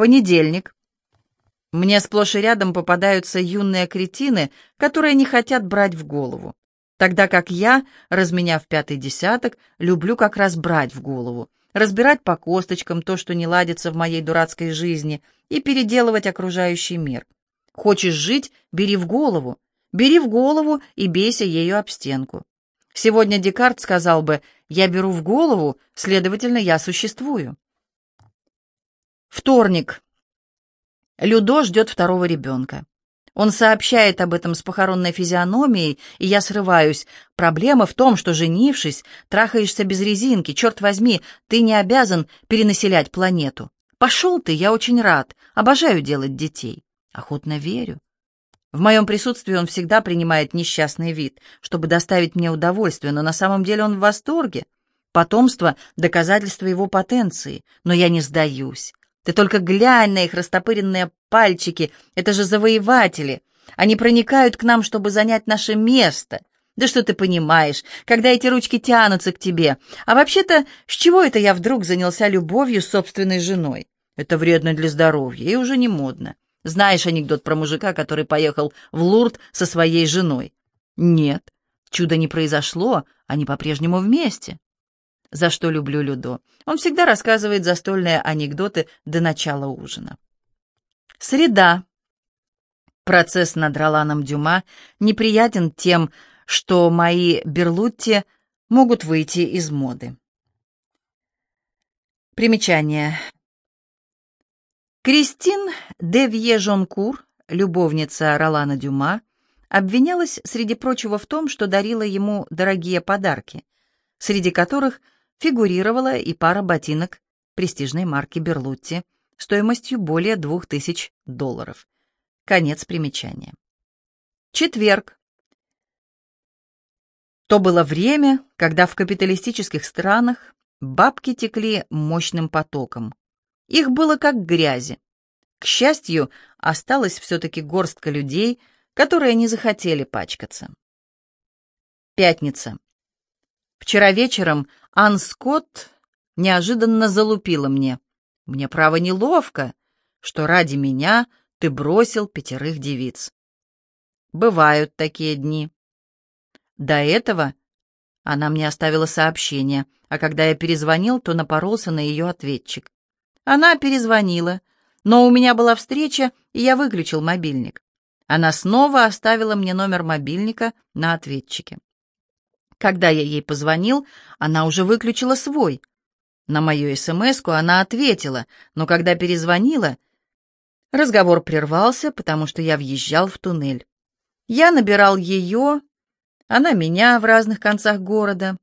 Понедельник. Мне сплошь и рядом попадаются юные кретины, которые не хотят брать в голову. Тогда как я, разменяв пятый десяток, люблю как раз брать в голову, разбирать по косточкам то, что не ладится в моей дурацкой жизни, и переделывать окружающий мир. Хочешь жить — бери в голову. Бери в голову и бейся ею об стенку. Сегодня Декарт сказал бы «я беру в голову, следовательно, я существую». Вторник. Людо ждет второго ребенка. Он сообщает об этом с похоронной физиономией, и я срываюсь. Проблема в том, что, женившись, трахаешься без резинки. Черт возьми, ты не обязан перенаселять планету. Пошел ты, я очень рад. Обожаю делать детей. Охотно верю. В моем присутствии он всегда принимает несчастный вид, чтобы доставить мне удовольствие, но на самом деле он в восторге. Потомство — доказательство его потенции, но я не сдаюсь. Ты только глянь на их растопыренные пальчики, это же завоеватели. Они проникают к нам, чтобы занять наше место. Да что ты понимаешь, когда эти ручки тянутся к тебе? А вообще-то, с чего это я вдруг занялся любовью с собственной женой? Это вредно для здоровья и уже не модно. Знаешь анекдот про мужика, который поехал в Лурд со своей женой? Нет, чудо не произошло, они по-прежнему вместе. За что люблю Людо? Он всегда рассказывает застольные анекдоты до начала ужина. Среда. Процесс над Роланом Дюма неприятен тем, что мои Берлутти могут выйти из моды. Примечание. Кристин де Вье-Жонкур, любовница Ролана Дюма, обвинялась, среди прочего, в том, что дарила ему дорогие подарки, среди которых фигурировала и пара ботинок престижной марки Берлутти стоимостью более двух тысяч долларов. Конец примечания. Четверг. То было время, когда в капиталистических странах бабки текли мощным потоком. Их было как грязи. К счастью, осталась все-таки горстка людей, которые не захотели пачкаться. Пятница. Вчера вечером Ан Скотт неожиданно залупила мне. Мне, право, неловко, что ради меня ты бросил пятерых девиц. Бывают такие дни. До этого она мне оставила сообщение, а когда я перезвонил, то напоролся на ее ответчик. Она перезвонила, но у меня была встреча, и я выключил мобильник. Она снова оставила мне номер мобильника на ответчике. Когда я ей позвонил, она уже выключила свой. На мою смс она ответила, но когда перезвонила, разговор прервался, потому что я въезжал в туннель. Я набирал ее, она меня в разных концах города.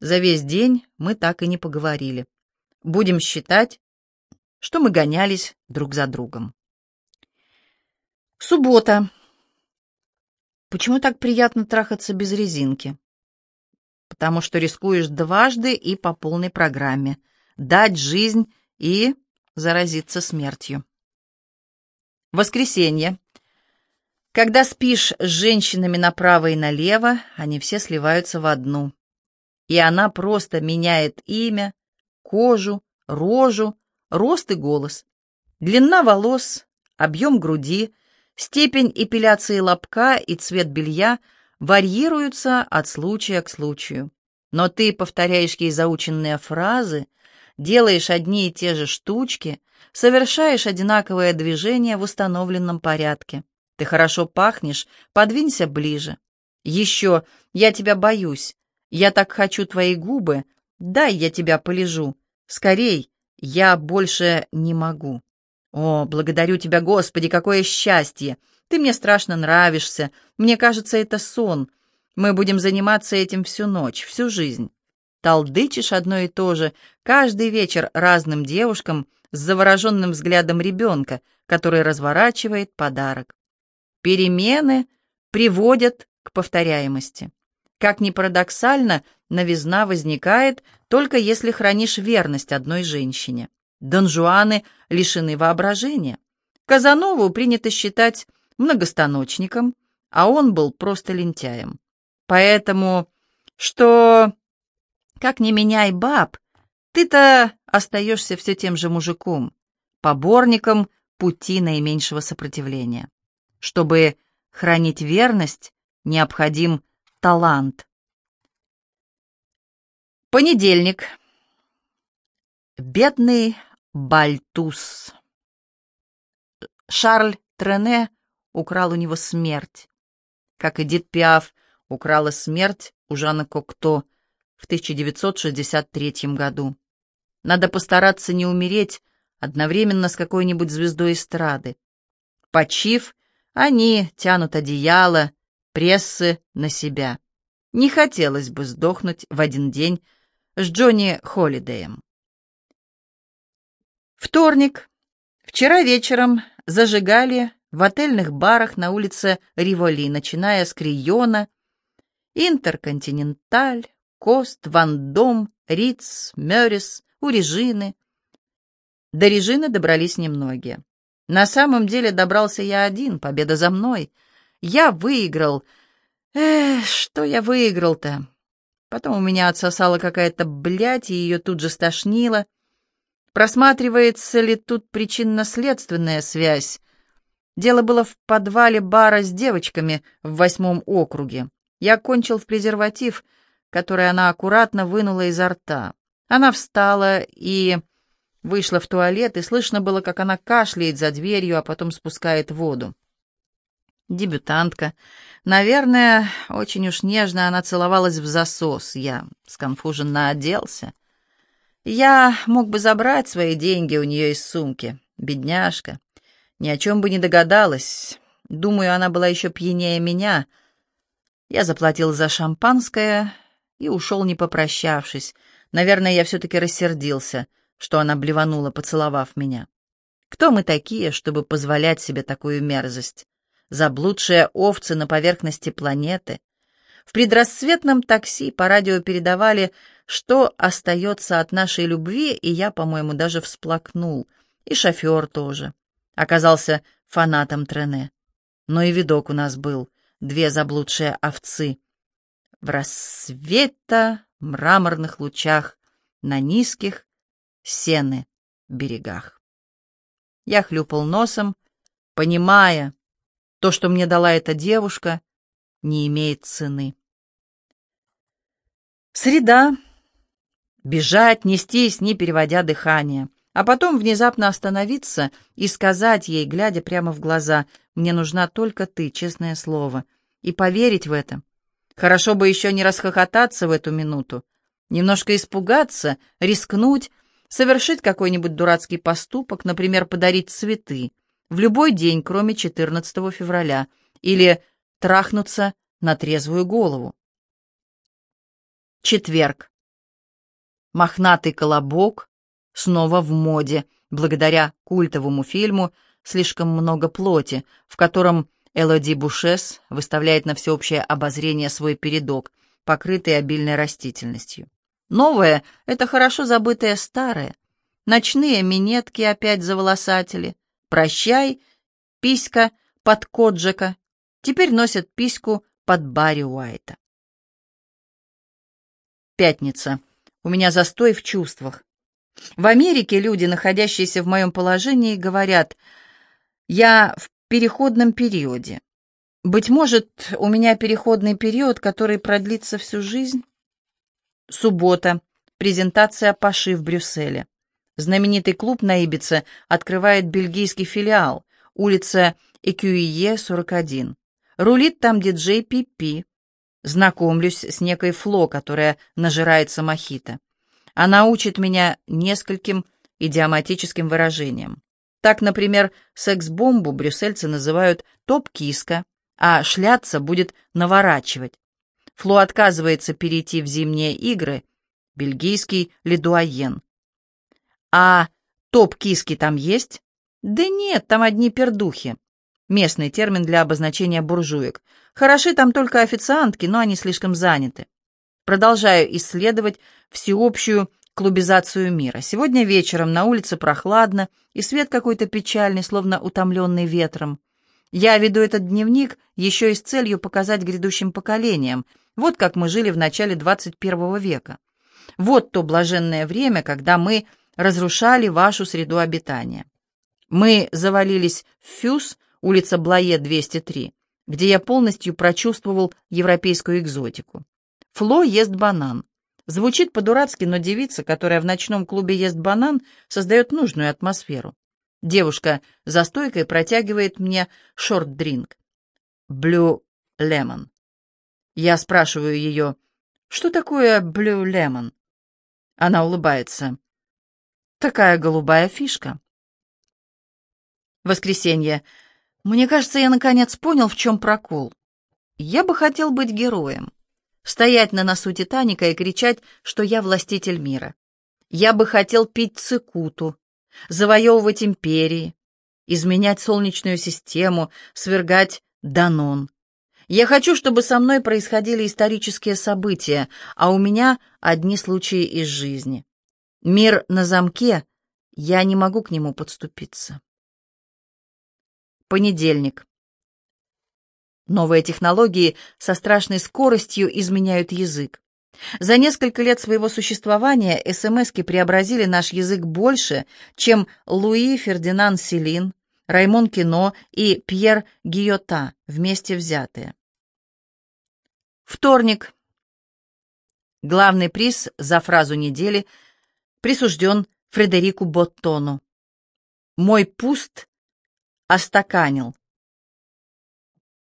За весь день мы так и не поговорили. Будем считать, что мы гонялись друг за другом. Суббота. Почему так приятно трахаться без резинки? Потому что рискуешь дважды и по полной программе. Дать жизнь и заразиться смертью. Воскресенье. Когда спишь с женщинами направо и налево, они все сливаются в одну. И она просто меняет имя, кожу, рожу, рост и голос, длина волос, объем груди, степень эпиляции лобка и цвет белья варьируются от случая к случаю. Но ты повторяешь ей заученные фразы, делаешь одни и те же штучки, совершаешь одинаковые движения в установленном порядке. Ты хорошо пахнешь, подвинься ближе. Еще, я тебя боюсь. Я так хочу твои губы. Дай я тебя полежу. Скорей, я больше не могу. О, благодарю тебя, Господи, какое счастье! Ты мне страшно нравишься. Мне кажется, это сон. Мы будем заниматься этим всю ночь, всю жизнь. Толдычишь одно и то же, каждый вечер разным девушкам с завороженным взглядом ребенка, который разворачивает подарок. Перемены приводят к повторяемости. Как ни парадоксально, новизна возникает только если хранишь верность одной женщине. Донжуаны лишены воображения. Казанову принято считать многостаночником, а он был просто лентяем. Поэтому, что, как не меняй баб, ты-то остаешься все тем же мужиком. поборником пути наименьшего сопротивления. Чтобы хранить верность, необходим талант. Понедельник. Бедный Бальтус. Шарль Трене украл у него смерть, как Эдит Пиаф украла смерть у Жана Кокто в 1963 году. Надо постараться не умереть одновременно с какой-нибудь звездой эстрады. Почив, они тянут одеяло, прессы на себя. Не хотелось бы сдохнуть в один день с Джонни Холидеем. Вторник. Вчера вечером зажигали в отельных барах на улице Риволи, начиная с Криона, Интерконтиненталь, Кост, Вандом, Риц, у Режины. До Режины добрались немногие. На самом деле добрался я один, победа за мной. Я выиграл. Эх, что я выиграл-то? Потом у меня отсосала какая-то блядь, и ее тут же стошнило. Просматривается ли тут причинно-следственная связь? Дело было в подвале бара с девочками в восьмом округе. Я кончил в презерватив, который она аккуратно вынула изо рта. Она встала и вышла в туалет, и слышно было, как она кашляет за дверью, а потом спускает воду. Дебютантка. Наверное, очень уж нежно она целовалась в засос. Я сконфуженно оделся. Я мог бы забрать свои деньги у нее из сумки. Бедняжка. Ни о чем бы не догадалась. Думаю, она была еще пьянее меня. Я заплатил за шампанское и ушел, не попрощавшись. Наверное, я все-таки рассердился, что она блеванула, поцеловав меня. Кто мы такие, чтобы позволять себе такую мерзость? Заблудшие овцы на поверхности планеты — в предрассветном такси по радио передавали, что остается от нашей любви, и я, по-моему, даже всплакнул. И шофер тоже. Оказался фанатом Трене. Но и видок у нас был. Две заблудшие овцы. В рассвета мраморных лучах на низких сены берегах. Я хлюпал носом, понимая, то, что мне дала эта девушка — не имеет цены. Среда. Бежать, нестись, не переводя дыхание, а потом внезапно остановиться и сказать ей, глядя прямо в глаза, «Мне нужна только ты, честное слово», и поверить в это. Хорошо бы еще не расхохотаться в эту минуту, немножко испугаться, рискнуть, совершить какой-нибудь дурацкий поступок, например, подарить цветы, в любой день, кроме 14 февраля, или трахнуться на трезвую голову. Четверг. Мохнатый колобок снова в моде, благодаря культовому фильму «Слишком много плоти», в котором Элоди Бушес выставляет на всеобщее обозрение свой передок, покрытый обильной растительностью. Новое — это хорошо забытое старое. Ночные минетки опять заволосатили. Прощай, писька под коджика теперь носят письку под Барри Уайта. Пятница. У меня застой в чувствах. В Америке люди, находящиеся в моем положении, говорят, я в переходном периоде. Быть может, у меня переходный период, который продлится всю жизнь? Суббота. Презентация Паши в Брюсселе. Знаменитый клуб на Ибице открывает бельгийский филиал, улица Экюие, 41. Рулит там диджей Пипи. Знакомлюсь с некой Фло, которая нажирается мохито. Она учит меня нескольким идиоматическим выражениям. Так, например, секс-бомбу брюссельцы называют топ-киска, а шляться будет наворачивать. Фло отказывается перейти в зимние игры, бельгийский ледуаен. А топ-киски там есть? Да нет, там одни пердухи. Местный термин для обозначения буржуек. Хороши там только официантки, но они слишком заняты. Продолжаю исследовать всеобщую клубизацию мира. Сегодня вечером на улице прохладно, и свет какой-то печальный, словно утомленный ветром. Я веду этот дневник еще и с целью показать грядущим поколениям, вот как мы жили в начале 21 века. Вот то блаженное время, когда мы разрушали вашу среду обитания. Мы завалились в Фюз, улица Блае, 203, где я полностью прочувствовал европейскую экзотику. Фло ест банан. Звучит по-дурацки, но девица, которая в ночном клубе ест банан, создает нужную атмосферу. Девушка за стойкой протягивает мне шорт-дринк. Блю лемон. Я спрашиваю ее, что такое блю лемон? Она улыбается. Такая голубая фишка. Воскресенье. Мне кажется, я наконец понял, в чем прокол. Я бы хотел быть героем. Стоять на носу Титаника и кричать, что я властитель мира. Я бы хотел пить цикуту, завоевывать империи, изменять солнечную систему, свергать Данон. Я хочу, чтобы со мной происходили исторические события, а у меня одни случаи из жизни. Мир на замке, я не могу к нему подступиться. Понедельник. Новые технологии со страшной скоростью изменяют язык. За несколько лет своего существования СМСки преобразили наш язык больше, чем Луи Фердинанд Селин, Раймон Кино и Пьер Гиота вместе взятые. Вторник. Главный приз за фразу недели присужден Фредерику Боттону. «Мой пуст остаканил».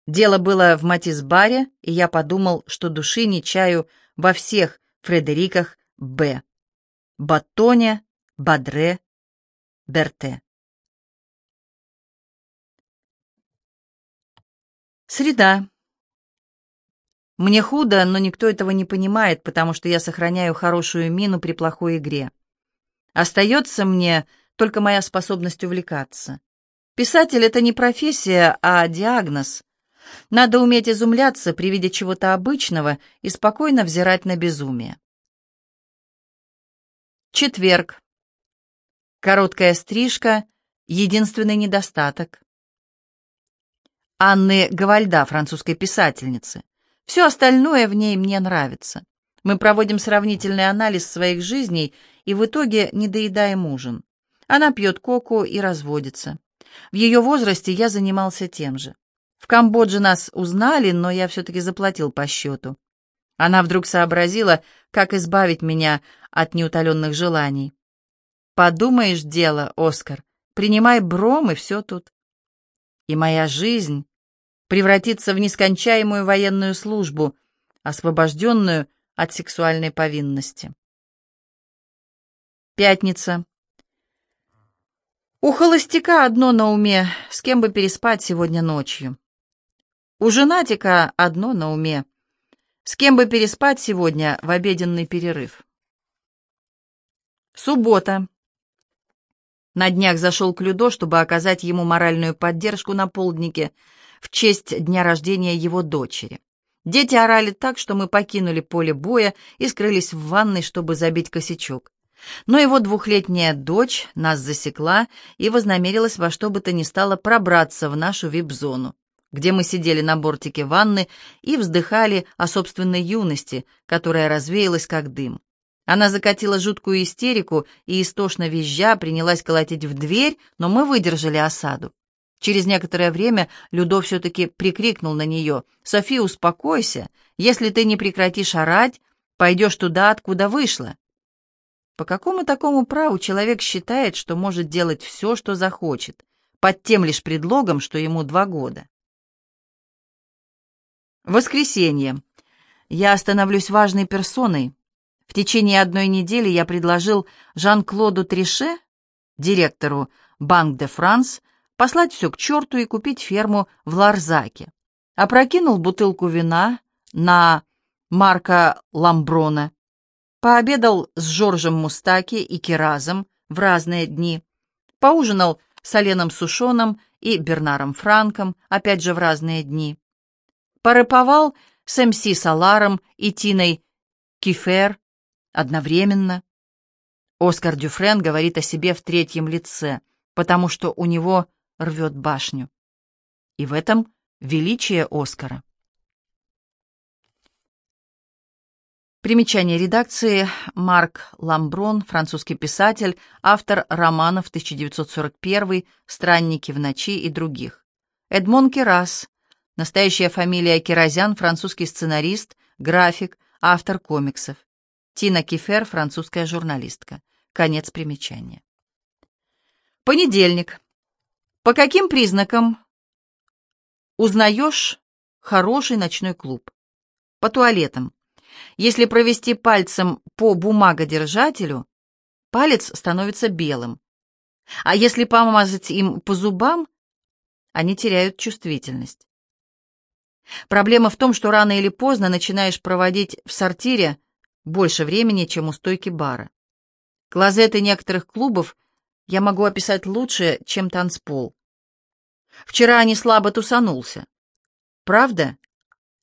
Дело было в Матисбаре, и я подумал, что души не чаю во всех Фредериках Б. Батоне, Бадре, Берте. Среда. Мне худо, но никто этого не понимает, потому что я сохраняю хорошую мину при плохой игре. Остается мне только моя способность увлекаться. Писатель — это не профессия, а диагноз. Надо уметь изумляться при виде чего-то обычного и спокойно взирать на безумие. Четверг. Короткая стрижка — единственный недостаток. Анны Гавальда, французской писательницы. Все остальное в ней мне нравится. Мы проводим сравнительный анализ своих жизней и в итоге не доедаем ужин. Она пьет коку и разводится. В ее возрасте я занимался тем же. В Камбодже нас узнали, но я все-таки заплатил по счету. Она вдруг сообразила, как избавить меня от неутоленных желаний. «Подумаешь, дело, Оскар, принимай бром, и все тут». И моя жизнь превратиться в нескончаемую военную службу, освобожденную от сексуальной повинности. Пятница. У холостяка одно на уме, с кем бы переспать сегодня ночью. У женатика одно на уме, с кем бы переспать сегодня в обеденный перерыв. Суббота. На днях зашел к Людо, чтобы оказать ему моральную поддержку на полднике — в честь дня рождения его дочери. Дети орали так, что мы покинули поле боя и скрылись в ванной, чтобы забить косячок. Но его двухлетняя дочь нас засекла и вознамерилась во что бы то ни стало пробраться в нашу вип-зону, где мы сидели на бортике ванны и вздыхали о собственной юности, которая развеялась как дым. Она закатила жуткую истерику и, истошно визжа, принялась колотить в дверь, но мы выдержали осаду. Через некоторое время Людо все-таки прикрикнул на нее. «Софи, успокойся. Если ты не прекратишь орать, пойдешь туда, откуда вышла». По какому такому праву человек считает, что может делать все, что захочет, под тем лишь предлогом, что ему два года? Воскресенье. Я становлюсь важной персоной. В течение одной недели я предложил Жан-Клоду Трише, директору Банк де Франс, послать все к черту и купить ферму в Ларзаке. Опрокинул бутылку вина на Марка Ламброна, пообедал с Жоржем Мустаки и Киразом в разные дни, поужинал с Оленом Сушоном и Бернаром Франком, опять же в разные дни, порыповал с МС Саларом и Тиной Кифер одновременно. Оскар Дюфрен говорит о себе в третьем лице, потому что у него рвет башню. И в этом величие Оскара. Примечание редакции Марк Ламброн, французский писатель, автор романов 1941, «Странники в ночи» и других. Эдмон Керас, настоящая фамилия Керазян, французский сценарист, график, автор комиксов. Тина Кифер, французская журналистка. Конец примечания. Понедельник. По каким признакам узнаешь хороший ночной клуб? По туалетам. Если провести пальцем по бумагодержателю, палец становится белым. А если помазать им по зубам, они теряют чувствительность. Проблема в том, что рано или поздно начинаешь проводить в сортире больше времени, чем у стойки бара. Клозеты некоторых клубов я могу описать лучше, чем танцпол. Вчера не слабо тусанулся. Правда?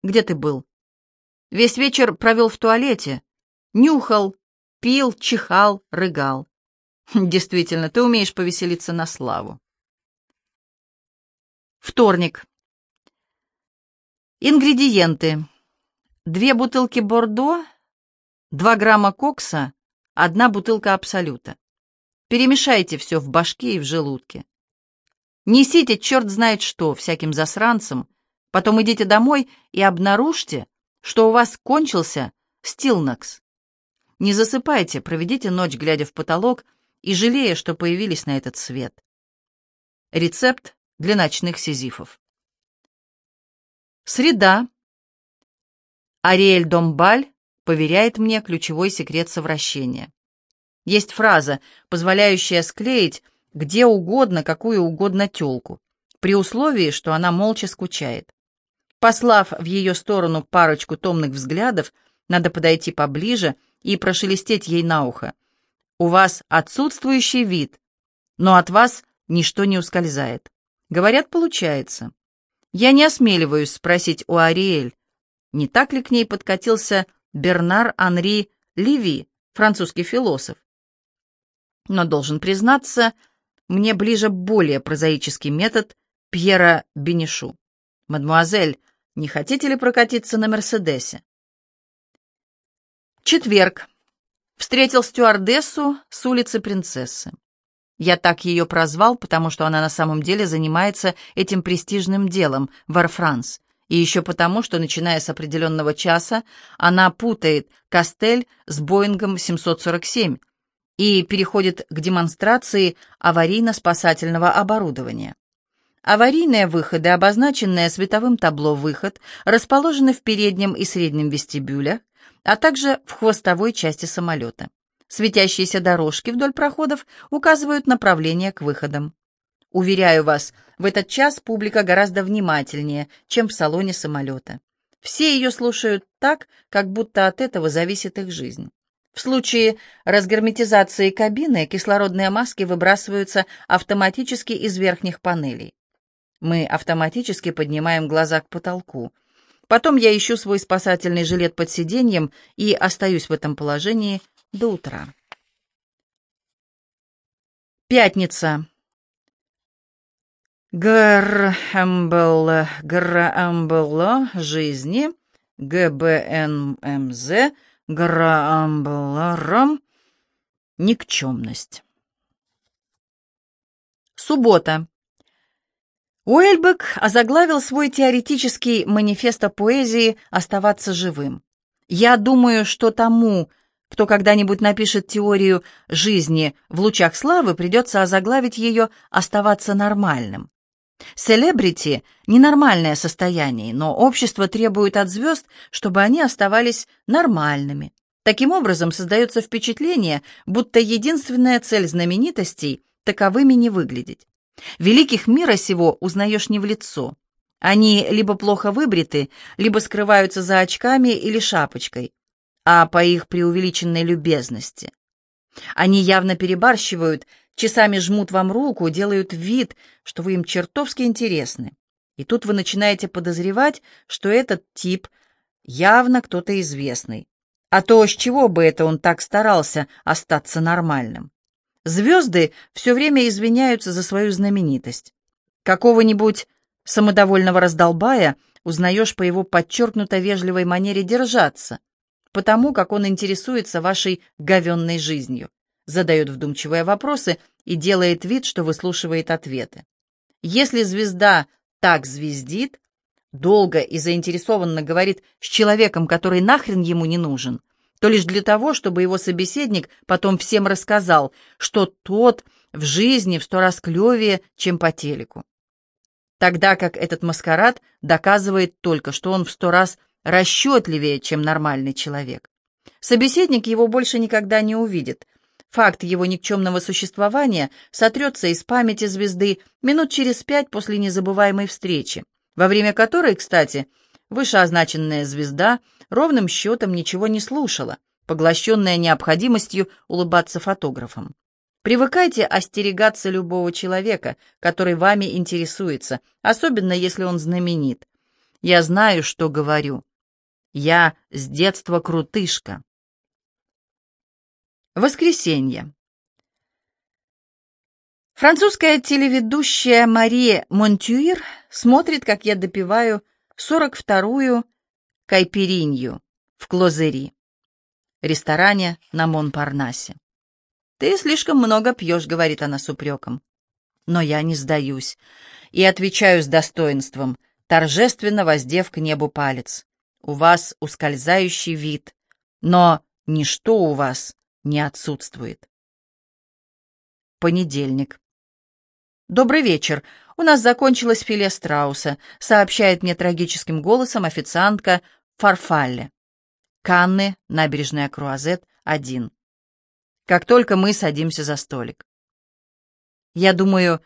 Где ты был? Весь вечер провел в туалете. Нюхал, пил, чихал, рыгал. Действительно, ты умеешь повеселиться на славу. Вторник. Ингредиенты. Две бутылки бордо, два грамма кокса, одна бутылка абсолюта. Перемешайте все в башке и в желудке. Несите черт знает что всяким засранцам, потом идите домой и обнаружьте, что у вас кончился стилнокс. Не засыпайте, проведите ночь, глядя в потолок и жалея, что появились на этот свет. Рецепт для ночных сизифов. Среда. Ариэль Домбаль поверяет мне ключевой секрет совращения. Есть фраза, позволяющая склеить где угодно какую угодно тёлку, при условии, что она молча скучает. Послав в ее сторону парочку томных взглядов, надо подойти поближе и прошелестеть ей на ухо. «У вас отсутствующий вид, но от вас ничто не ускользает». Говорят, получается. Я не осмеливаюсь спросить у Ариэль, не так ли к ней подкатился Бернар Анри Леви, французский философ. Но, должен признаться, мне ближе более прозаический метод Пьера Бенишу. «Мадемуазель, не хотите ли прокатиться на Мерседесе? Четверг. Встретил стюардессу с улицы Принцессы. Я так ее прозвал, потому что она на самом деле занимается этим престижным делом в Ар-Франс. И еще потому, что, начиная с определенного часа, она путает Костель с Боингом 747 и переходит к демонстрации аварийно-спасательного оборудования. Аварийные выходы, обозначенные световым табло «Выход», расположены в переднем и среднем вестибюлях, а также в хвостовой части самолета. Светящиеся дорожки вдоль проходов указывают направление к выходам. Уверяю вас, в этот час публика гораздо внимательнее, чем в салоне самолета. Все ее слушают так, как будто от этого зависит их жизнь. В случае разгерметизации кабины кислородные маски выбрасываются автоматически из верхних панелей. Мы автоматически поднимаем глаза к потолку. Потом я ищу свой спасательный жилет под сиденьем и остаюсь в этом положении до утра. Пятница. Грэмбл, Грэмбл жизни, ГБНМЗ, Грэмблром, никчемность. Суббота. Уэльбек озаглавил свой теоретический манифест о поэзии «Оставаться живым». Я думаю, что тому, кто когда-нибудь напишет теорию жизни в лучах славы, придется озаглавить ее «Оставаться нормальным». Селебрити — ненормальное состояние, но общество требует от звезд, чтобы они оставались нормальными. Таким образом, создается впечатление, будто единственная цель знаменитостей — таковыми не выглядеть. Великих мира сего узнаешь не в лицо. Они либо плохо выбриты, либо скрываются за очками или шапочкой, а по их преувеличенной любезности. Они явно перебарщивают, часами жмут вам руку, делают вид, что вы им чертовски интересны. И тут вы начинаете подозревать, что этот тип явно кто-то известный. А то с чего бы это он так старался остаться нормальным? Звезды все время извиняются за свою знаменитость. Какого-нибудь самодовольного раздолбая узнаешь по его подчеркнуто вежливой манере держаться. Потому как он интересуется вашей говенной жизнью, задает вдумчивые вопросы и делает вид, что выслушивает ответы. Если звезда так звездит, долго и заинтересованно говорит с человеком, который нахрен ему не нужен, то лишь для того, чтобы его собеседник потом всем рассказал, что тот в жизни в сто раз клевее, чем по телеку. Тогда как этот маскарад доказывает только, что он в сто раз расчетливее, чем нормальный человек. Собеседник его больше никогда не увидит. Факт его никчемного существования сотрется из памяти звезды минут через пять после незабываемой встречи, во время которой, кстати, вышеозначенная звезда ровным счетом ничего не слушала, поглощенная необходимостью улыбаться фотографам. Привыкайте остерегаться любого человека, который вами интересуется, особенно если он знаменит. Я знаю, что говорю. Я с детства крутышка. Воскресенье. Французская телеведущая Мария Монтюир смотрит, как я допиваю 42-ю кайперинью в Клозери, ресторане на Монпарнасе. «Ты слишком много пьешь», — говорит она с упреком. Но я не сдаюсь и отвечаю с достоинством, торжественно воздев к небу палец. У вас ускользающий вид, но ничто у вас не отсутствует. Понедельник. «Добрый вечер. У нас закончилось филе страуса», — сообщает мне трагическим голосом официантка Фарфалле. Канны, набережная Круазет, один. Как только мы садимся за столик. Я думаю,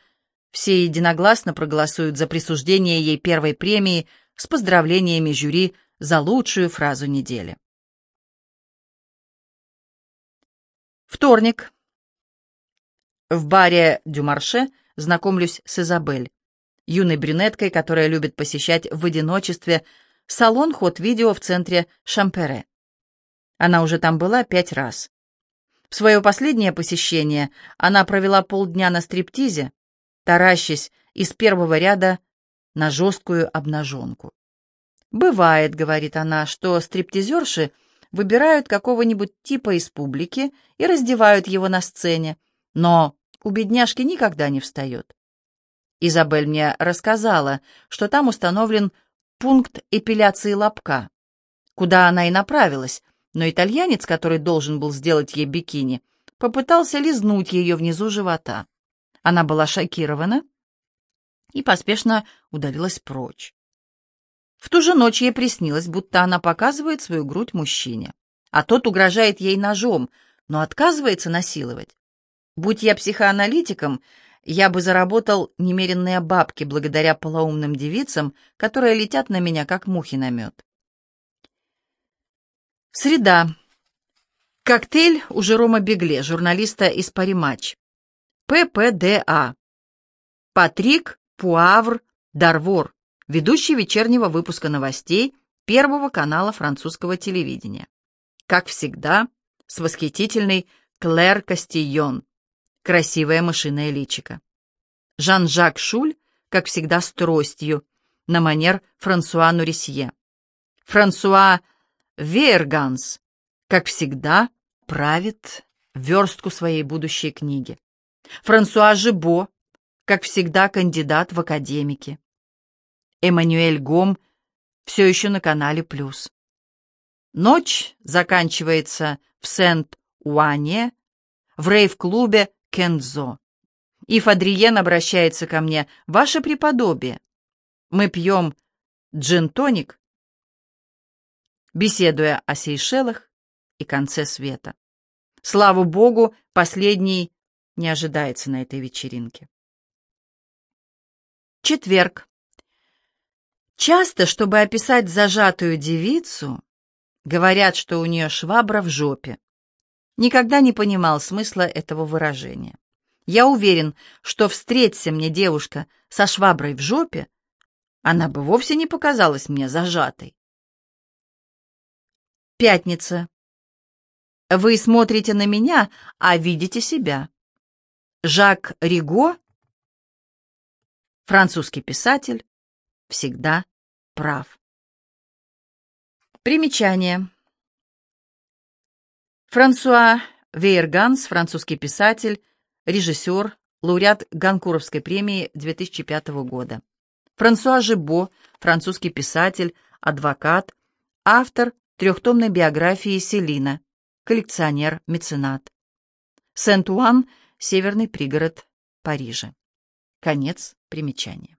все единогласно проголосуют за присуждение ей первой премии с поздравлениями жюри за лучшую фразу недели. Вторник. В баре «Дюмарше» знакомлюсь с Изабель, юной брюнеткой, которая любит посещать в одиночестве салон ход-видео в центре Шампере. Она уже там была пять раз. В свое последнее посещение она провела полдня на стриптизе, таращась из первого ряда на жесткую обнаженку. «Бывает, — говорит она, — что стриптизерши выбирают какого-нибудь типа из публики и раздевают его на сцене, но у бедняжки никогда не встает. Изабель мне рассказала, что там установлен пункт эпиляции лобка, куда она и направилась, но итальянец, который должен был сделать ей бикини, попытался лизнуть ее внизу живота. Она была шокирована и поспешно удалилась прочь. В ту же ночь ей приснилось, будто она показывает свою грудь мужчине, а тот угрожает ей ножом, но отказывается насиловать. Будь я психоаналитиком, я бы заработал немеренные бабки благодаря полоумным девицам, которые летят на меня, как мухи на мед. Среда. Коктейль у Жерома Бегле, журналиста из Паримач. ППДА. Патрик Пуавр Дарвор, ведущий вечернего выпуска новостей Первого канала французского телевидения. Как всегда, с восхитительной Клэр Кастийон, красивое мышиное личико. Жан-Жак Шуль, как всегда, с тростью, на манер Франсуа Нурисье. Франсуа Вейерганс, как всегда, правит верстку своей будущей книги. Франсуа Жибо, как всегда, кандидат в академики. Эммануэль Гом все еще на канале «Плюс». Ночь заканчивается в Сент-Уане, в рейв-клубе Кензо. И Фадриен обращается ко мне, «Ваше преподобие, мы пьем джин-тоник, беседуя о Сейшелах и конце света. Слава Богу, последний не ожидается на этой вечеринке. Четверг. Часто, чтобы описать зажатую девицу, говорят, что у нее швабра в жопе никогда не понимал смысла этого выражения. Я уверен, что встреться мне девушка со шваброй в жопе, она бы вовсе не показалась мне зажатой. Пятница. Вы смотрите на меня, а видите себя. Жак Риго, французский писатель, всегда прав. Примечание. Франсуа Вейерганс, французский писатель, режиссер, лауреат Ганкуровской премии 2005 года. Франсуа Жибо, французский писатель, адвокат, автор трехтомной биографии Селина, коллекционер, меценат. Сент-Уан, северный пригород Парижа. Конец примечания.